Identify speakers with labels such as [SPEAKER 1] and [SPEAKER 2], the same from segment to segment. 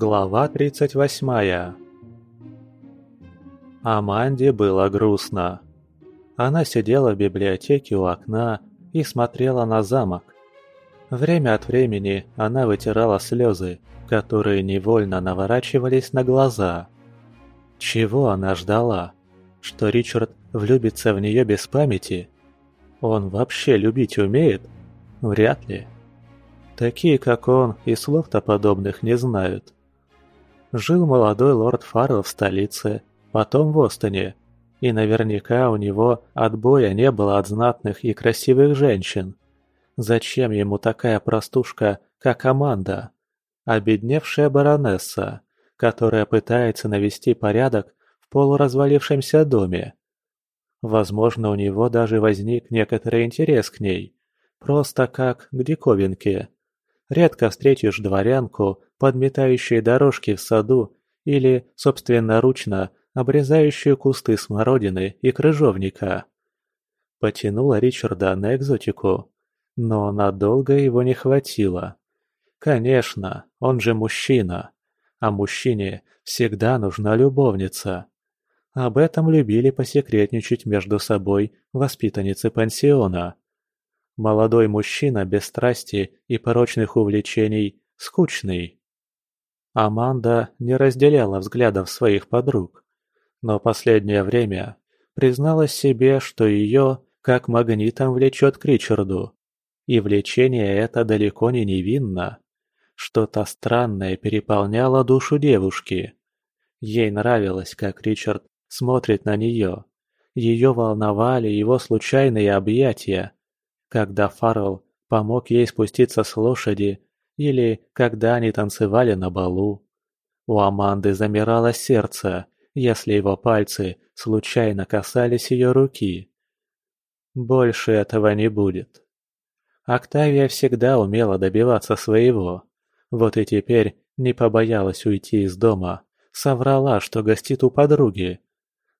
[SPEAKER 1] Глава 38 Аманде было грустно. Она сидела в библиотеке у окна и смотрела на замок. Время от времени она вытирала слезы, которые невольно наворачивались на глаза. Чего она ждала? Что Ричард влюбится в нее без памяти? Он вообще любить умеет? Вряд ли. Такие, как он, и слов-то подобных не знают. Жил молодой лорд Фаррелл в столице, потом в Остоне, и наверняка у него отбоя не было от знатных и красивых женщин. Зачем ему такая простушка, как Аманда? Обедневшая баронесса, которая пытается навести порядок в полуразвалившемся доме. Возможно, у него даже возник некоторый интерес к ней, просто как к диковинке. Редко встретишь дворянку, подметающую дорожки в саду или, собственноручно, обрезающую кусты смородины и крыжовника. Потянула Ричарда на экзотику, но надолго его не хватило. Конечно, он же мужчина, а мужчине всегда нужна любовница. Об этом любили посекретничать между собой воспитанницы пансиона. Молодой мужчина без страсти и порочных увлечений скучный. Аманда не разделяла взглядов своих подруг, но последнее время призналась себе, что ее как магнитом влечет к Ричарду. И влечение это далеко не невинно. Что-то странное переполняло душу девушки. Ей нравилось, как Ричард смотрит на нее. Ее волновали его случайные объятия, когда Фаррелл помог ей спуститься с лошади или когда они танцевали на балу. У Аманды замирало сердце, если его пальцы случайно касались ее руки. Больше этого не будет. Октавия всегда умела добиваться своего. Вот и теперь не побоялась уйти из дома, соврала, что гостит у подруги.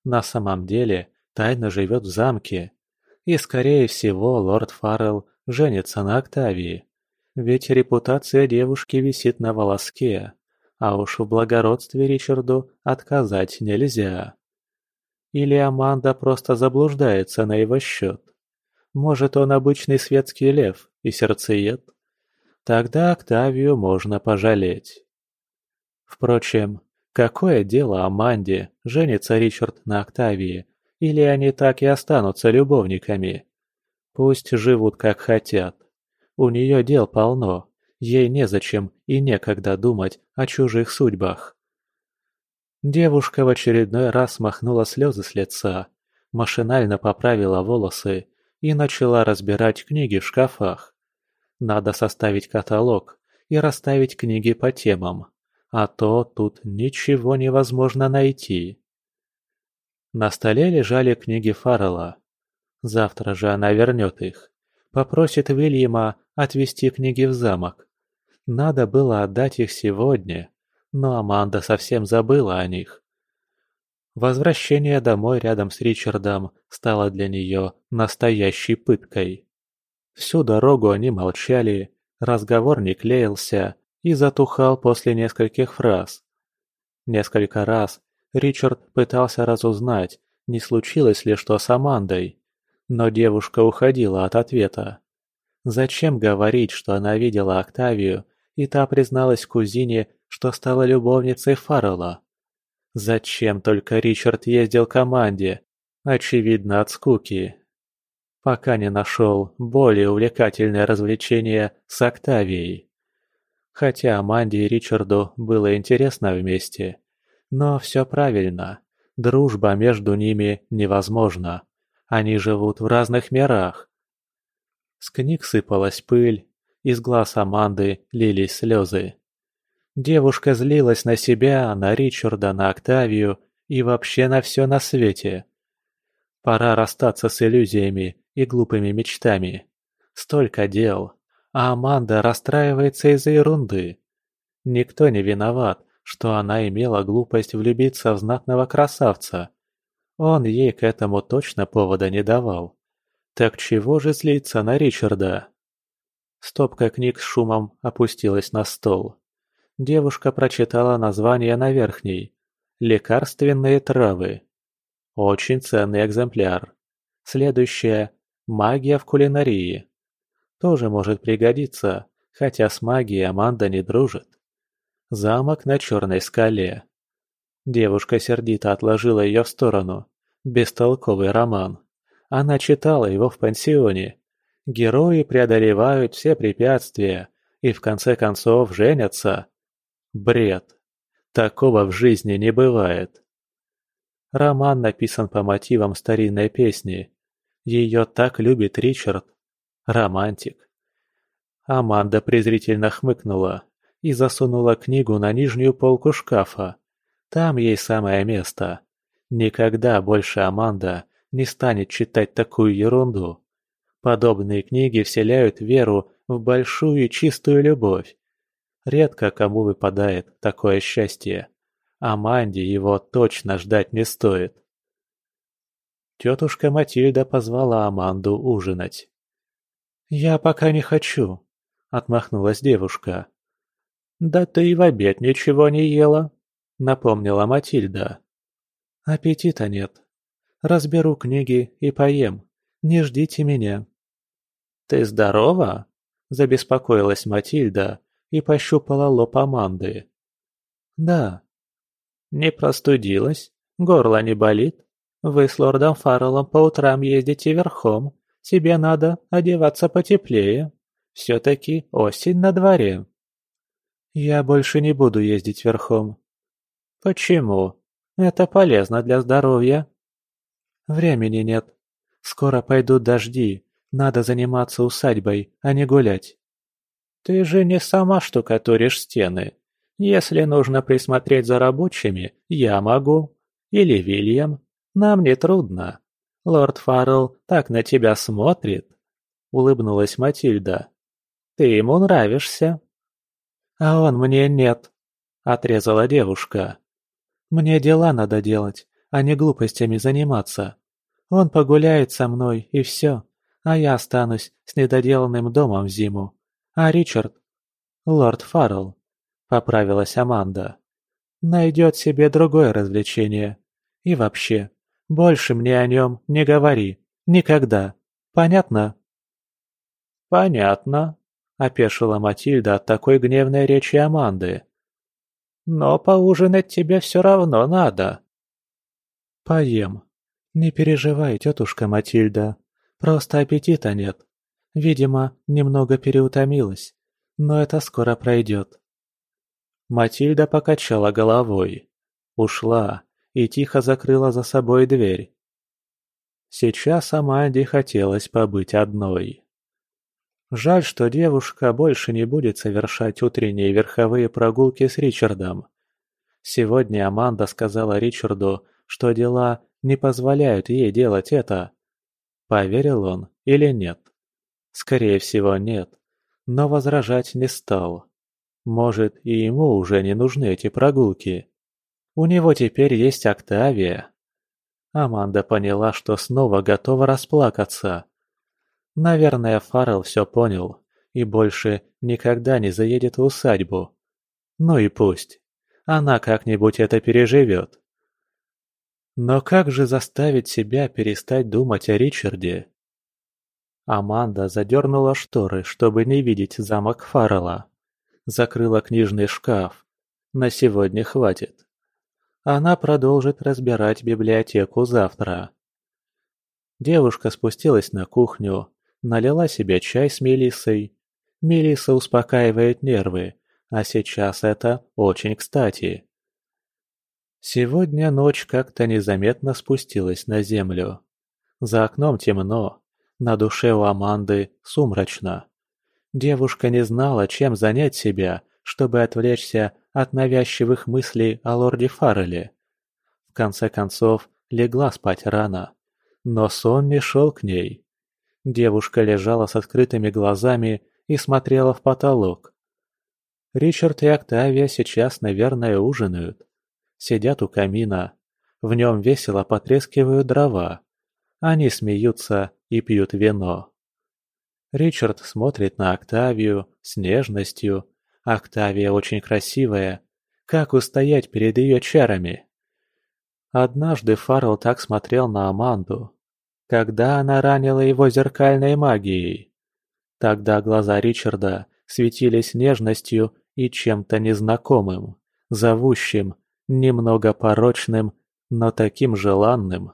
[SPEAKER 1] На самом деле тайно живет в замке, и, скорее всего, лорд Фаррелл женится на Октавии. Ведь репутация девушки висит на волоске, а уж в благородстве Ричарду отказать нельзя. Или Аманда просто заблуждается на его счет. Может, он обычный светский лев и сердцеед? Тогда Октавию можно пожалеть. Впрочем, какое дело Аманде, женится Ричард на Октавии, или они так и останутся любовниками? Пусть живут как хотят. У нее дел полно, ей незачем и некогда думать о чужих судьбах. Девушка в очередной раз махнула слезы с лица, машинально поправила волосы и начала разбирать книги в шкафах. Надо составить каталог и расставить книги по темам, а то тут ничего невозможно найти. На столе лежали книги Фаррелла. Завтра же она вернет их. Попросит Вильяма отвезти книги в замок. Надо было отдать их сегодня, но Аманда совсем забыла о них. Возвращение домой рядом с Ричардом стало для нее настоящей пыткой. Всю дорогу они молчали, разговор не клеился и затухал после нескольких фраз. Несколько раз Ричард пытался разузнать, не случилось ли что с Амандой, но девушка уходила от ответа. Зачем говорить, что она видела Октавию, и та призналась кузине, что стала любовницей Фаррелла? Зачем только Ричард ездил к команде? Очевидно, от скуки. Пока не нашел более увлекательное развлечение с Октавией. Хотя Аманде и Ричарду было интересно вместе, но все правильно. Дружба между ними невозможна. Они живут в разных мирах. С книг сыпалась пыль, из глаз Аманды лились слезы. Девушка злилась на себя, на Ричарда, на Октавию и вообще на все на свете. Пора расстаться с иллюзиями и глупыми мечтами. Столько дел, а Аманда расстраивается из-за ерунды. Никто не виноват, что она имела глупость влюбиться в знатного красавца. Он ей к этому точно повода не давал. Так чего же злиться на Ричарда? Стопка книг с шумом опустилась на стол. Девушка прочитала название на верхней. «Лекарственные травы». Очень ценный экземпляр. Следующее – магия в кулинарии. Тоже может пригодиться, хотя с магией Аманда не дружит. Замок на черной скале. Девушка сердито отложила ее в сторону. Бестолковый роман. Она читала его в пансионе. Герои преодолевают все препятствия и в конце концов женятся. Бред. Такого в жизни не бывает. Роман написан по мотивам старинной песни. Ее так любит Ричард. Романтик. Аманда презрительно хмыкнула и засунула книгу на нижнюю полку шкафа. Там ей самое место. Никогда больше Аманда не станет читать такую ерунду. Подобные книги вселяют веру в большую и чистую любовь. Редко кому выпадает такое счастье. Аманде его точно ждать не стоит. Тетушка Матильда позвала Аманду ужинать. «Я пока не хочу», — отмахнулась девушка. «Да ты и в обед ничего не ела», — напомнила Матильда. «Аппетита нет. Разберу книги и поем. Не ждите меня». «Ты здорова?» — забеспокоилась Матильда и пощупала лоб Аманды. «Да». «Не простудилась? Горло не болит? Вы с лордом Фарреллом по утрам ездите верхом. Тебе надо одеваться потеплее. Все-таки осень на дворе». «Я больше не буду ездить верхом». «Почему? Это полезно для здоровья». «Времени нет. Скоро пойдут дожди, надо заниматься усадьбой, а не гулять. Ты же не сама штукатуришь стены. Если нужно присмотреть за рабочими, я могу. Или Вильям. Нам не трудно. Лорд Фаррелл так на тебя смотрит. Улыбнулась Матильда. Ты ему нравишься. А он мне нет. Отрезала девушка. Мне дела надо делать, а не глупостями заниматься. Он погуляет со мной, и все а я останусь с недоделанным домом в зиму. А Ричард... Лорд Фаррелл, поправилась Аманда, найдет себе другое развлечение. И вообще, больше мне о нем не говори. Никогда. Понятно? Понятно, опешила Матильда от такой гневной речи Аманды. Но поужинать тебе все равно надо. Поем. Не переживай, тетушка Матильда, Просто аппетита нет. Видимо, немного переутомилась. Но это скоро пройдет. Матильда покачала головой. Ушла и тихо закрыла за собой дверь. Сейчас Аманде хотелось побыть одной. Жаль, что девушка больше не будет совершать утренние верховые прогулки с Ричардом. Сегодня Аманда сказала Ричарду, что дела не позволяют ей делать это. Поверил он или нет? Скорее всего, нет. Но возражать не стал. Может, и ему уже не нужны эти прогулки. У него теперь есть Октавия. Аманда поняла, что снова готова расплакаться. Наверное, Фаррелл все понял и больше никогда не заедет в усадьбу. Ну и пусть. Она как-нибудь это переживет. Но как же заставить себя перестать думать о Ричарде? Аманда задернула шторы, чтобы не видеть замок Фаррелла. Закрыла книжный шкаф. На сегодня хватит. Она продолжит разбирать библиотеку завтра. Девушка спустилась на кухню, налила себе чай с мелиссой. Мелисса успокаивает нервы, а сейчас это очень кстати. Сегодня ночь как-то незаметно спустилась на землю. За окном темно, на душе у Аманды сумрачно. Девушка не знала, чем занять себя, чтобы отвлечься от навязчивых мыслей о лорде Фарреле. В конце концов, легла спать рано. Но сон не шел к ней. Девушка лежала с открытыми глазами и смотрела в потолок. Ричард и Октавия сейчас, наверное, ужинают сидят у камина. В нем весело потрескивают дрова. Они смеются и пьют вино. Ричард смотрит на Октавию с нежностью, Октавия очень красивая. Как устоять перед ее чарами? Однажды Фаррелл так смотрел на Аманду, когда она ранила его зеркальной магией. Тогда глаза Ричарда светились нежностью и чем-то незнакомым, зовущим, немного порочным, но таким желанным.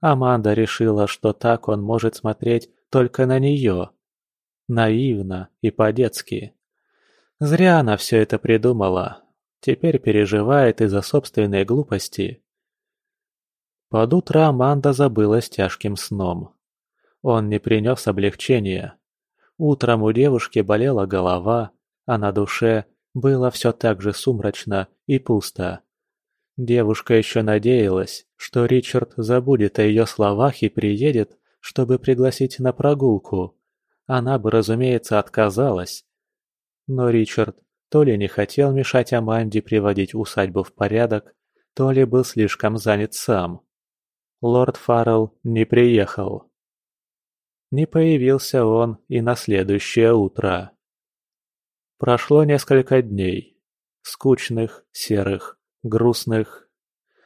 [SPEAKER 1] Аманда решила, что так он может смотреть только на нее. Наивно и по-детски. Зря она все это придумала. Теперь переживает из-за собственной глупости. Под утро Аманда забылась тяжким сном. Он не принес облегчения. Утром у девушки болела голова, а на душе было все так же сумрачно и пусто. Девушка еще надеялась, что Ричард забудет о ее словах и приедет, чтобы пригласить на прогулку. Она бы, разумеется, отказалась. Но Ричард то ли не хотел мешать Аманде приводить усадьбу в порядок, то ли был слишком занят сам. Лорд Фаррелл не приехал. Не появился он и на следующее утро. Прошло несколько дней. Скучных, серых, грустных.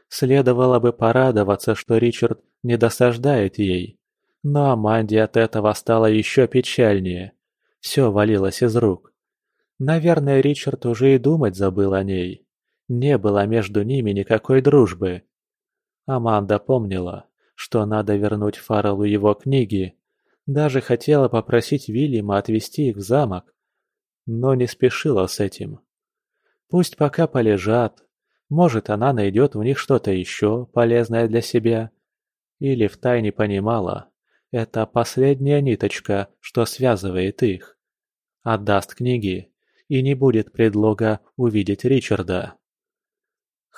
[SPEAKER 1] Следовало бы порадоваться, что Ричард не досаждает ей. Но Аманде от этого стало еще печальнее. Все валилось из рук. Наверное, Ричард уже и думать забыл о ней. Не было между ними никакой дружбы. Аманда помнила, что надо вернуть Фарреллу его книги. Даже хотела попросить Вильяма отвезти их в замок. Но не спешила с этим. Пусть пока полежат, может, она найдет в них что-то еще полезное для себя. Или втайне понимала, это последняя ниточка, что связывает их. Отдаст книги, и не будет предлога увидеть Ричарда.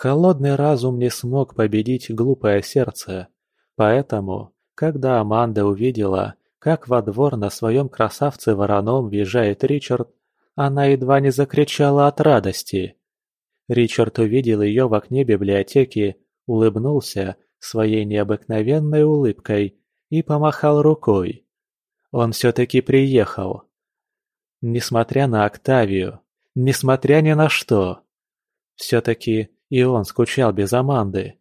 [SPEAKER 1] Холодный разум не смог победить глупое сердце, поэтому, когда Аманда увидела, как во двор на своем красавце вороном въезжает Ричард, она едва не закричала от радости. Ричард увидел ее в окне библиотеки, улыбнулся своей необыкновенной улыбкой и помахал рукой. Он все-таки приехал. Несмотря на Октавию, несмотря ни на что. Все-таки и он скучал без Аманды.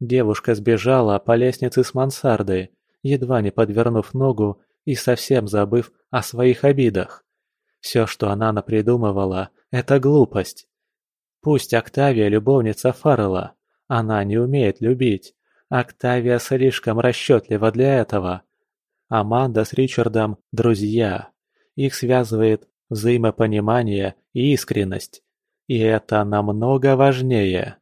[SPEAKER 1] Девушка сбежала по лестнице с мансарды, едва не подвернув ногу и совсем забыв о своих обидах. Все, что она напридумывала, это глупость. Пусть Октавия любовница Фаррелла, она не умеет любить. Октавия слишком расчетлива для этого. Аманда с Ричардом – друзья. Их связывает взаимопонимание и искренность. И это намного важнее.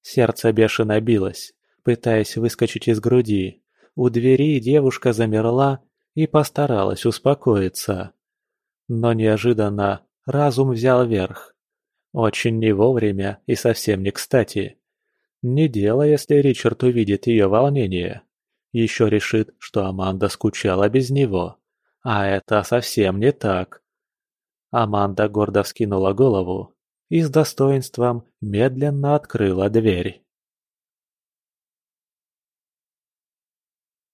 [SPEAKER 1] Сердце бешено билось, пытаясь выскочить из груди. У двери девушка замерла и постаралась успокоиться. Но неожиданно разум взял верх. Очень не вовремя и совсем не кстати. Не дело, если Ричард увидит ее волнение. Еще решит, что Аманда скучала без него. А это совсем не так. Аманда гордо вскинула голову и с достоинством медленно открыла дверь.